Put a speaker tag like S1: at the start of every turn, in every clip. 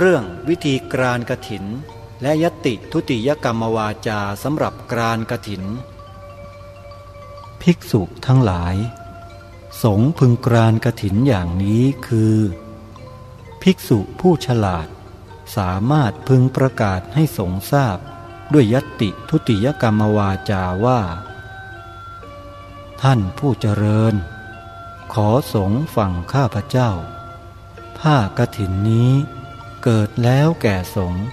S1: เรื่องวิธีกรานกรถิน และยติทุติยกรรมวาจาสำหรับกรานกรถิน ภิกษุทั้งหลาย สงพึงกรานกรถินอย่างนี้คือ ภิกษุผู้ฉลาด สามารถพึงประกาศให้สงทราบ ด้วยยติทุติยกรรมวาจาว่า ท่านผู้เจริญ ขอสงฝั่งข้าพเจ้า ผ้ากระถินนี้ เกิดแล้วแก่สงฆ์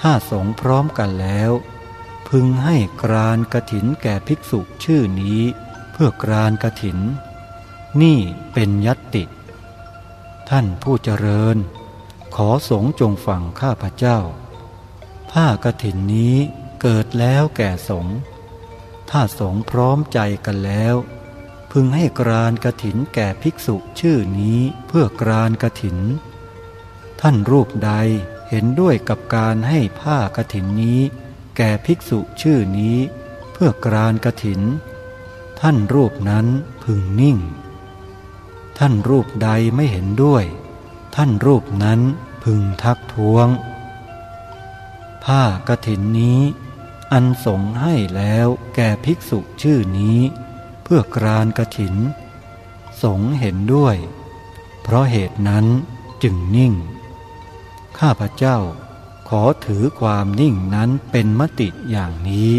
S1: ถ้าสงฆ์พร้อมกันแล้ว พึงให้กรานกระถินแก่ภิกษุชื่อนี้ เพื่อกรานกระถิน นี่เป็นยัตติ ท่านผู้เจริญ ขอสงฆ์จงฟังข้าพเจ้า ผ้ากระถินนี้เกิดแล้วแก่สงฆ์ถ้าสงฆ์พร้อมใจกันแล้ว พึงให้กรานกระถินแก่ภิกษุชื่อนี้เพื่อกรานกระถิน ท่านรูปใดเห็นด้วยกับการให้ผ้ากรถินนี้ แก่ภิกษุชื่อนี้ เพื่อกรานกรถิน ท่านรูปนั้นพึงนิ่ง ท่านรูปใดไม่เห็นด้วย ท่านรูปนั้นพึงทักท้วง ผ้ากรถินนี้ อันสงให้แล้วแก่ภิกษุชื่อนี้ เพื่อกรานกรถิน สงเห็นด้วย เพราะเหตุนั้นจึงนิ่ง ข้าพเจ้า ขอถือความนิ่งนั้นเป็นมติอย่างนี้